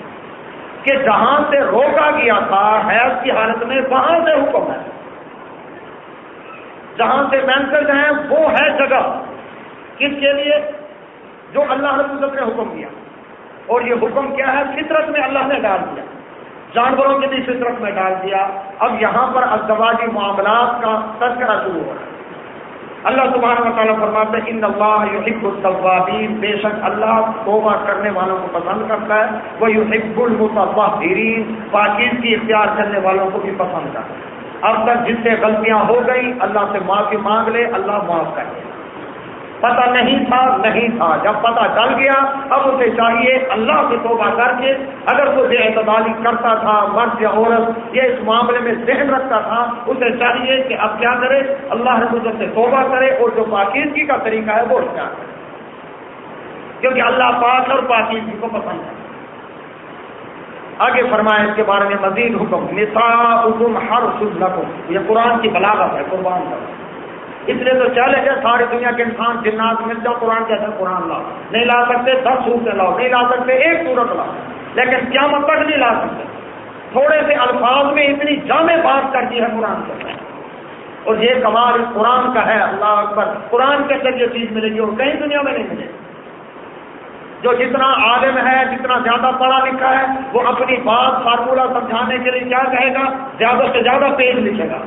کہ جہاں سے روکا گیا تھا، حیض کی حالت میں، وہاں سے حکم ہے۔ جہاں سے مینسج ہیں، وہ ہے جگہ۔ کس کے لیے؟ جو اللہ رب نے حکم دیا۔ اور یہ حکم کیا ہے؟ فطرت میں اللہ نے ڈال دیا۔ جانوروں کے بھی فطرت میں ڈال دیا۔ اب یہاں پر ازدواجی معاملات کا تذکرہ شروع ہو رہا ہے۔ اللہ سبحانہ و تعالیٰ فرماتے ہیں، ان اللہ یحب التوابین بے شک اللہ توبہ کرنے والوں کو پسند کرتا ہے۔ وہ یحب المتطہرین پاکیزگی اختیار کرنے والوں کو بھی پسند کرتا ہے۔ اب تک جن سے غلطیاں ہو گئی اللہ سے معافی مانگ لے، اللہ معاف کر دے۔ پتہ نہیں تھا نہیں تھا۔ جب پتہ چل گیا، اب اسے چاہیے اللہ سے توبہ کر کے اگر وہ بے اعتدالی کرتا تھا، مرد یا عورت، یہ اس معاملے میں ذہن رکھتا تھا، اسے چاہیے کہ اب کیا کرے؟ اللہ رب سے توبہ کرے اور جو پاکیزگی کا طریقہ ہے وہ کیا کرے۔ کیونکہ اللہ پاک اور پاکیزگی کو پسند ہے۔ آگے فرمائے اس کے بارے میں مزید حکم۔ نسا حکم ہر سلکم یہ قرآن کی بلاغت ہے، قربان کا اس لیے تو چیلنج ہے ساری دنیا کے انسان جنات مل جاؤ، قرآن کہتے ہیں قرآن لاؤ۔ نہیں لا سکتے، دس صورتیں لاؤ۔ نہیں لا سکتے، ایک صورت لاؤ۔ لیکن کیا تک نہیں لا سکتے۔ تھوڑے سے الفاظ میں اتنی جامع بات کر دی ہے قرآن کے اور یہ کمال اس قرآن کا ہے، اللہ اکبر۔ قرآن کے اندر یہ چیز ملے گی اور کہیں دنیا میں نہیں ملے جو جتنا عالم ہے، جتنا زیادہ پڑھا لکھا ہے، وہ اپنی بات فارمولہ سمجھانے کے لیے کیا کہے گا؟ زیادہ سے زیادہ پیج لکھے گا۔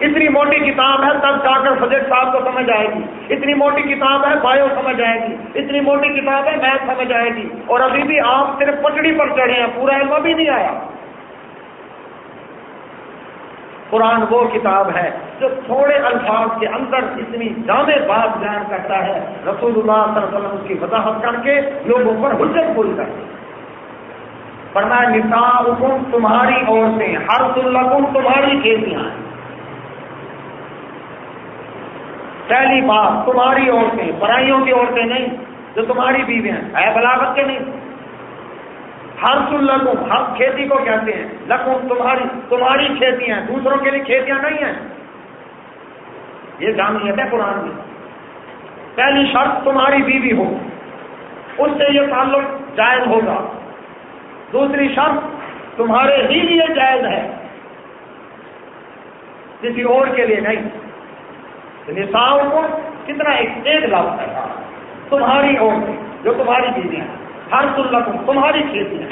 اتنی موٹی کتاب ہے، تب جا کر فجر صاحب کو سمجھ آئے گی۔ اتنی موٹی کتاب ہے بایو سمجھ آئے گی۔ اتنی موٹی کتاب ہے میتھ سمجھ آئے گی۔ اور ابھی بھی آپ صرف پٹڑی پر چڑھے ہیں، پورا علم ابھی نہیں آیا۔ قرآن وہ کتاب ہے جو تھوڑے الفاظ کے اندر اتنی جامع بات بیان کرتا ہے۔ رسول اللہ صلی اللہ علیہ وسلم کی وضاحت کر کے لوگوں پر حجت بول کر۔ فرمایا نسا حکم تمہاری عورتیں ہر سلکم تمہاری کھیتیاں۔ ہیں پہلی بات، تمہاری عورتیں، برائیوں کی عورتیں نہیں، جو تمہاری بیوی ہیں، ہے بلاغت کے نہیں؟ ہر سن لگوں، ہر کھیتی کو کہتے ہیں لکھوں تمہاری تمہاری کھیتی ہیں، دوسروں کے لیے کھیتیاں نہیں ہیں۔ یہ جامعیت ہے قرآن کی پہلی شرط تمہاری بیوی ہو، اس سے یہ تعلق جائز ہوگا۔ دوسری شرط تمہارے ہی لیے جائز ہے، کسی اور کے لیے نہیں۔ نساؤں کو کتنا ایک ایک لفظ ہے تمہاری عورتیں جو تمہاری چیزیں ہر سلت تمہاری کھیتی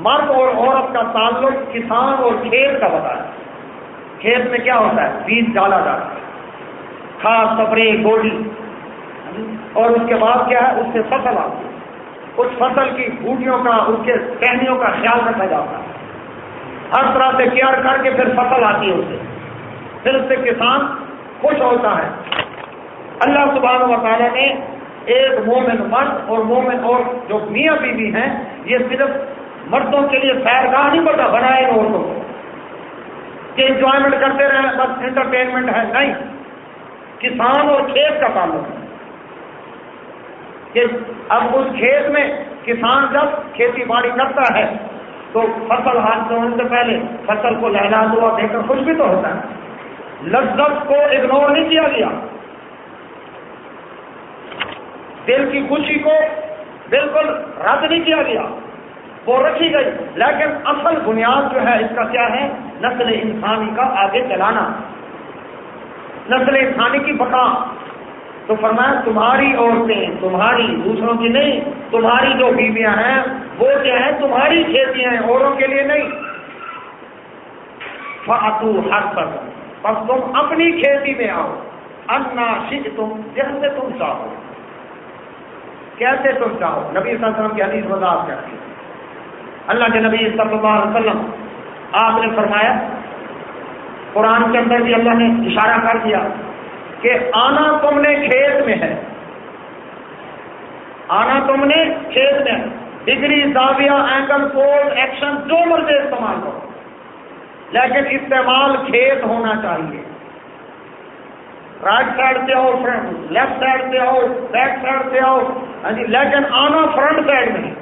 مرد اور عورت کا تعلق کسان اور کھیت کا بتا ہے۔ کھیت میں کیا ہوتا ہے؟ بیج ڈالا جاتا ہے۔ کھاد، سپرے گوڈی اور اس کے بعد کیا ہے؟ اس سے فصل آتی ہے۔ اس فصل کی بوٹیوں کا، اس کے ٹہنیوں کا خیال رکھا جاتا ہے۔ ہر طرح سے کیئر کر کے پھر فصل آتی ہے اسے پھر اس سے کسان خوش ہوتا ہے۔ اللہ سبحانہ و تعالیٰ نے ایک مومن مرد اور مومن اور جو میاں بیوی ہیں، یہ صرف مردوں کے لیے سیر گاہ نہیں پڑتا بنائے عورتوں کو۔ کہ انجوائمنٹ کرتے رہے، بس انٹرٹینمنٹ ہے۔ نہیں۔ کسان اور کھیت کا تعلق۔ ہے کہ اب اس کھیت میں کسان جب کھیتی باڑی کرتا ہے، تو فصل ہاتھ ہونے سے پہلے فصل کو لہلا دعا دے کر خوش بھی تو ہوتا ہے۔ لذت کو اگنور نہیں کیا گیا۔ دل کی خوشی کو بالکل رد نہیں کیا گیا۔ وہ رکھی گئی۔ لیکن اصل بنیاد جو ہے، اس کا کیا ہے؟ نسل انسانی کا آگے چلانا۔ نسل انسانی کی بقا۔ تو فرمایا، تمہاری عورتیں، تمہاری، دوسروں کی نہیں، تمہاری جو بیویاں ہیں، وہ کیا ہے تمہاری کھیتیاں ہیں، اوروں کے لیے نہیں۔ فاتو ہر پر بس تم اپنی کھیتی میں آؤ۔ انا شج تم جیسے تم چاہو۔ کیسے تم چاہو؟ نبی صلی اللہ علیہ وسلم کی حدیث وضاحت کرتی اللہ کے نبی صلی اللہ علیہ وسلم، آپ نے فرمایا، قرآن کے اندر بھی اللہ نے اشارہ کر دیا کہ آنا تم نے کھیت میں ہے۔ آنا تم نے کھیت میں ڈگری، زاویہ، اینگل پول ایکشن، جو مرضی استعمال کرو۔ لیکن استعمال کھیت ہونا چاہیے۔ رائٹ سائڈ سے آؤ، فرنٹ۔ لیفٹ سائڈ سے آؤ، بیک سائڈ سے آؤ۔ ہاں جی لیکن آنا فرنٹ سائڈ میں۔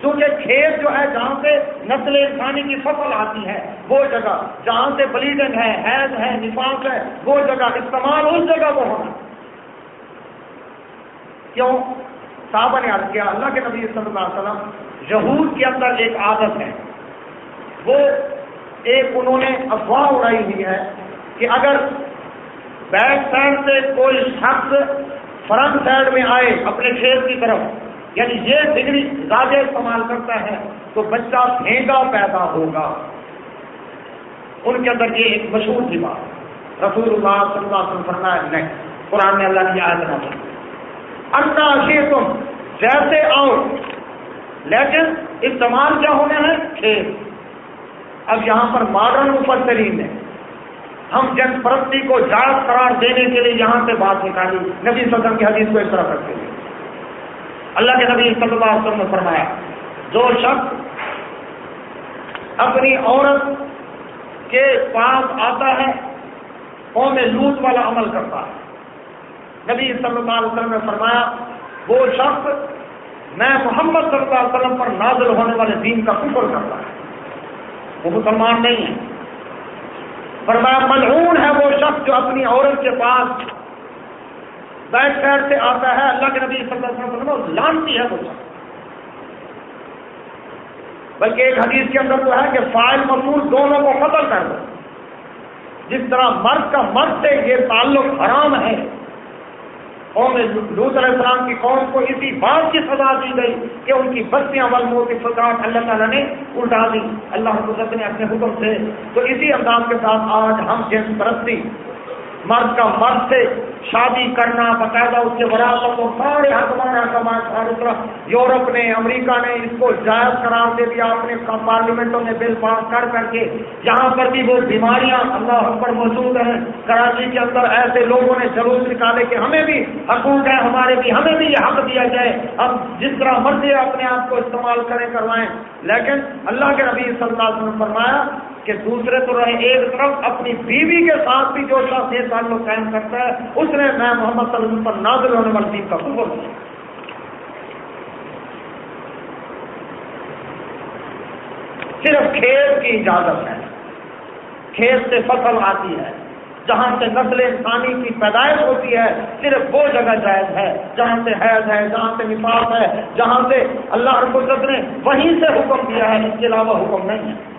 کیونکہ کھیت جو ہے، جہاں سے نسل انسانی کی فصل آتی ہے، وہ جگہ، جہاں سے بلیڈنگ ہے، حیض ہے، نفاس ہے، وہ جگہ، استعمال اس جگہ کو ہونا۔ کیوں؟ صاحبہ نے عرض کیا، اللہ کے نبی صلی اللہ علیہ وسلم یہود کے اندر ایک عادت ہے۔ وہ ایک انہوں نے افواہ اڑائی ہوئی ہے کہ اگر بیک سائڈ سے کوئی شخص فرنٹ سائڈ میں آئے اپنے کھیت کی طرف یعنی یہ ڈگری زیادہ استعمال کرتا ہے، تو بچہ پھینگا پیدا ہوگا۔ ان کے اندر یہ ایک مشہور تھی بات۔ رسول اللہ صلی اللہ علیہ وسلم فرمایا، نہیں، قرآن میں اللہ نے آج نہ انا تم جیسے آؤ لیکن استعمال کیا ہونے ہیں کھیت۔ اب یہاں پر ماڈرن اوپر ترین ہے ہم جن پرستی کو جائز قرار دینے کے لیے یہاں سے بات نکالی۔ نبی صلی اللہ علیہ وسلم کی حدیث کو اس طرح کرتے ہیں اللہ کے نبی صلی اللہ علیہ وسلم نے فرمایا، جو شخص اپنی عورت کے پاس آتا ہے، قوم لوٹ والا عمل کرتا ہے۔ نبی صلی اللہ علیہ وسلم نے فرمایا، وہ شخص میں محمد صلی اللہ علیہ وسلم پر نازل ہونے والے دین کا فکر کرتا ہے۔ وہ مسلمان نہیں ہے فرمایا ملعون ہے وہ شخص جو اپنی عورت کے پاس بیک سائڈ سے آتا ہے۔ اللہ کے نبی صلی اللہ علیہ وسلم لانتی ہے وہ شخص۔ بلکہ ایک حدیث کے اندر تو ہے کہ فائل مفول دونوں کو قتل کر دو۔ جس طرح مرد کا مرد سے یہ تعلق حرام ہے۔ قوم لوت علیہ السلام کی قوم کو اسی بات کی سزا دی گئی کہ ان کی بستیاں والوں کی سزا اللہ تعالیٰ نے الٹا دی۔ اللہ حضرت نے اپنے حکم سے تو اسی انداز کے ساتھ آج ہم جنس پرستی مرد کا مرد سے شادی کرنا، باقاعدہ اس کے وراثت کو سارے حکمان حکمان سارے طرف یورپ نے، امریکہ نے اس کو جائز قرار دے دیا۔ اپنے پارلیمنٹوں میں بل پاس کر کر کے یہاں پر بھی وہ بیماریاں اللہ پر موجود ہیں۔ کراچی کے اندر ایسے لوگوں نے جلوس نکالے کہ ہمیں بھی حقوق ہے ہمارے بھی، ہمیں بھی یہ حق دیا جائے۔ اب جس طرح مرضی اپنے آپ کو استعمال کریں، کروائیں۔ لیکن اللہ کے نبی صلی اللہ علیہ وسلم فرمایا کہ دوسرے تو رہے ایک طرف، اپنی بیوی کے ساتھ بھی جو شخص یہ تعلق قائم کرتا ہے، اس نے میں محمد صلی اللہ علیہ وسلم پر نازل ہونے والی دین کا قبول کیا صرف کھیت کی اجازت ہے۔ کھیت سے فصل آتی ہے۔ جہاں سے نسل انسانی کی پیدائش ہوتی ہے، صرف وہ جگہ جائز ہے۔ جہاں سے حیض ہے، جہاں سے نفاس ہے، جہاں سے اللہ رب العزت نے وہیں سے حکم دیا ہے، اس کے علاوہ حکم نہیں ہے۔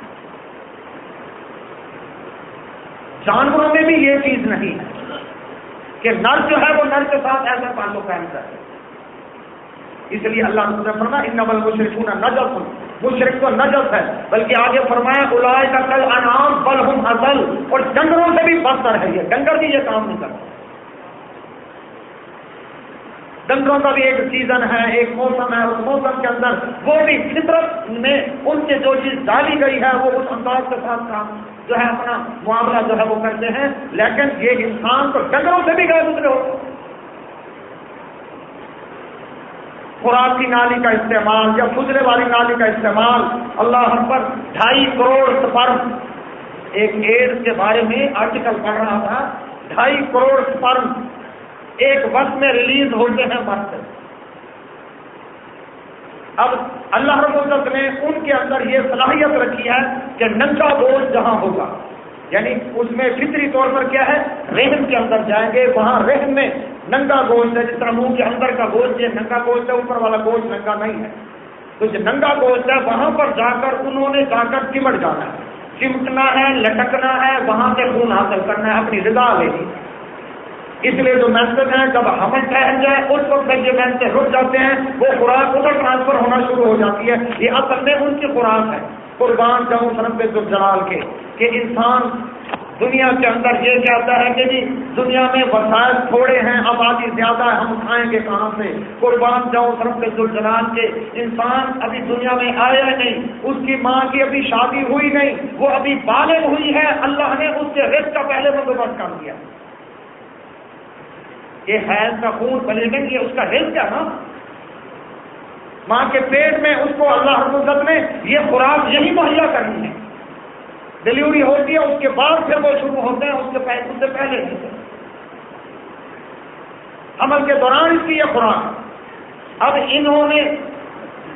جانوروں میں بھی یہ چیز نہیں ہے کہ نر جو ہے وہ نر کے ساتھ ایسا تعلق قائم کرے اس لیے اللہ نے فرما ان نبل مشرق نہ نجر مشرق تو نجس ہے، بلکہ آگے فرمایا الاائے کا کل انعام بل ہم ازل. اور ڈنگروں سے بھی بدتر ہے یہ۔ ڈنگر بھی یہ کام نہیں کرتا۔ ڈنگروں کا بھی ایک سیزن ہے، ایک موسم ہے، اس موسم کے اندر وہ بھی فطرت میں ان سے جو چیز ڈالی گئی ہے، وہ اس انداز کے ساتھ کام جو ہے اپنا معاملہ جو ہے وہ کرتے ہیں، لیکن یہ انسان تو ڈنگروں سے بھی گئے گزرے ہو۔ خوراک کی نالی کا استعمال یا فضرے والی نالی کا استعمال اللہ ہم پر ڈھائی کروڑ سپرم ایک ایڈ کے بارے میں آرٹیکل پڑھ رہا تھا، ڈھائی کروڑ سپرم ایک وقت میں ریلیز ہوتے ہیں مرد اب اللہ رب العزت نے ان کے اندر یہ صلاحیت رکھی ہے کہ ننگا گوشت جہاں ہوگا۔ یعنی اس میں فطری طور پر کیا ہے؟ رحم کے اندر جائیں گے۔ وہاں رحم میں ننگا گوشت ہے۔ جس طرح منہ کے اندر کا گوشت یہ ننگا گوشت ہے، اوپر والا گوشت ننگا نہیں ہے۔ تو جو ننگا گوشت ہے، وہاں پر جا کر انہوں نے جا کر چمٹ جانا ہے۔ چمٹنا ہے، لٹکنا ہے، وہاں سے خون حاصل کرنا ہے، اپنی رضا لینی اس لیے جو مینسز ہیں، جب حمل ٹھہر جائے، اس وقت تک یہ مینسز رک جاتے ہیں، وہ خوراک ادھر ٹرانسفر ہونا شروع ہو جاتی ہے۔ یہ اصل میں ان کی خوراک ہے۔ قربان جاؤں سرمب جلال کے کہ انسان دنیا کے اندر یہ کہتا ہے کہ جی دنیا میں وسائل تھوڑے ہیں، آبادی زیادہ ہے، ہم کھائیں گے کہاں سے؟ قربان جاؤں سرمب الجلال کے انسان ابھی دنیا میں آیا نہیں، اس کی ماں کی ابھی شادی ہوئی نہیں، وہ ابھی بالغ ہوئی ہے، اللہ نے اس کے رزق کا پہلے بندوبست کر دیا۔ یہ حیض کا خون بنے گا یہ اس کا ہل کیا نا ماں کے پیٹ میں، اس کو اللہ حکومت نے یہ خوراک یہی مہیا کرنی ہے۔ ڈلیوری ہوتی ہے، اس کے بعد پھر وہ شروع ہوتے ہیں اس کے اس سے پہلے عمل کے دوران اس کی یہ خوراک۔ اب انہوں نے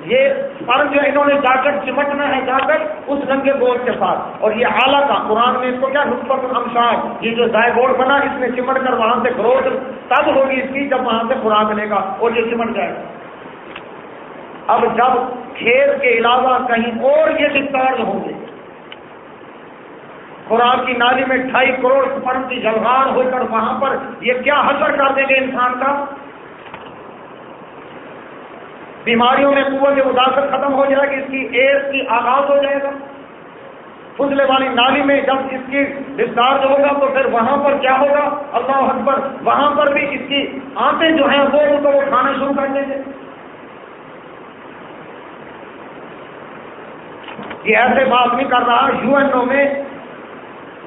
یہ پر جو انہوں نے جا کر چمٹنا ہے جا کر اس رنگ کے گوشت کے ساتھ۔ اور یہ اعلیٰ کا قرآن میں اس کو کیا نسبت الشار یہ جو ضائع گوڑ بنا، اس میں چمٹ کر وہاں سے گروتھ تب ہوگی اس کی جب وہاں سے خوراک لے گا اور یہ چمٹ جائے گا۔ اب جب کھیت کے علاوہ کہیں اور یہ ڈسچارج ہوں گے، خوراک کی نالی میں ڈھائی کروڑ فرم کی جلغار ہو کر وہاں پر یہ کیا حسر کر دیں گے انسان کا؟ بیماریوں میں قوت مداخلت ختم ہو جائے گی، اس کی ایئر کی آغاز ہو جائے گا۔ فضلے والی نالی میں جب اس کی ڈسچارج ہوگا تو پھر وہاں پر کیا ہوگا؟ اللہ اکبر، وہاں پر بھی اس کی آنتے جو ہیں وہ ان کو وہ کھانا شروع کر دیں گے۔ یہ ایسے بات نہیں کر رہا، یو این او میں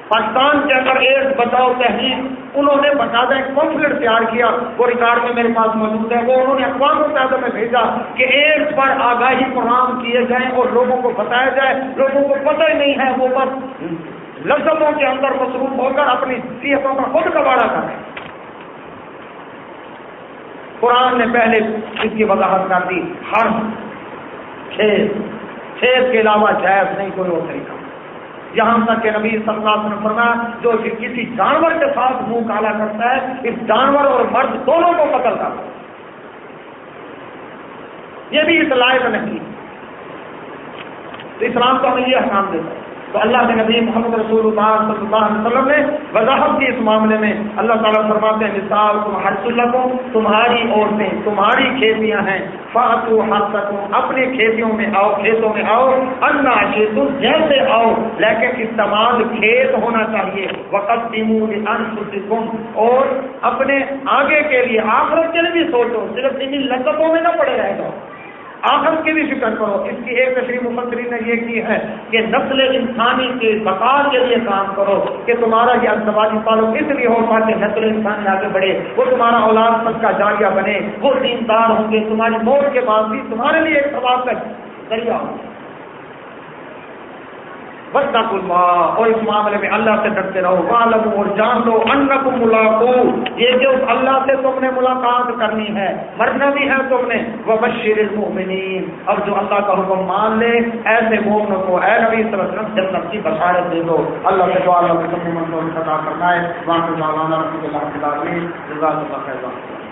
پاکستان کے اندر ایک بچاؤ تحریر انہوں نے باقاعدہ ایک پمفلٹ تیار کیا، وہ ریکارڈ میں میرے پاس موجود ہے وہ انہوں نے اقوام متحدہ میں بھیجا کہ ایڈس پر آگاہی پروگرام کیے جائیں اور لوگوں کو بتایا جائے۔ لوگوں کو پتہ ہی نہیں ہے وہ بس لذتوں کے اندر مصروف ہو کر اپنی صحتوں کا خود کباڑا کریں قرآن نے پہلے اس کی وضاحت کر دی، ہر کھیت کھیت کے علاوہ جائز نہیں، کوئی اور طریقہ۔ یہاں تک کہ نبی صلی اللہ علیہ وسلم فرمایا، جو کسی جانور کے ساتھ منہ کالا کرتا ہے، اس جانور اور مرد دونوں کو قتل کرتا ہے یہ بھی اس لائق نہیں۔ تو اسلام تو ہمیں یہ حکام دیتا ہے تو اللہ کے نبی محمد رسول اللہ صلی اللہ علیہ وسلم نے وضاحت کی اس معاملے میں۔ اللہ تعالیٰ فرماتے ہیں مثال تم کو تمہاری عورتیں، تمہاری کھیتیاں ہیں۔ فاتو ہر اپنی میں آؤ، کھیتوں میں آؤ، انا تم جیسے آؤ، لیکن استعمال کھیت ہونا چاہیے۔ وقت تم اور اپنے آگے کے لیے، آخرت کے لیے بھی سوچو، صرف انہیں لگتوں میں نہ پڑے رہے گا آخر کی بھی فکر کرو، اس کی ایک تشریح مفسری نے یہ کی ہے کہ نسل انسانی کے بقار کے لیے کام کرو کہ تمہارا یہ ازدواجی تعلق اس لیے ہو پاتے نسل انسانی آگے بڑھے، وہ تمہارا اولاد سب کا جاریہ بنے، وہ دیندار ہوں گے، تمہاری موت کے بعد بھی تمہارے لیے ایک سوال کا ذریعہ ہوں گے بتک اللہ اور اس معاملے میں اللہ سے ڈرتے رہو۔ غالب اور جان لو ان کو ملاقو یہ جو اللہ سے تم نے ملاقات کرنی ہے، مرنا بھی ہے تم نے۔ وہ بشیر المؤمنین۔ اب جو اللہ کا حکم مان لے، ایسے مومنوں کو اے نبی صلی اللہ علیہ وسلم، جنت کی بشارت دے دو۔ اللہ سے دعا اللہ کے سب مومن کو خطا کرنا ہے وہاں سے مولانا رحمۃ اللہ کے جزاک اللہ خیر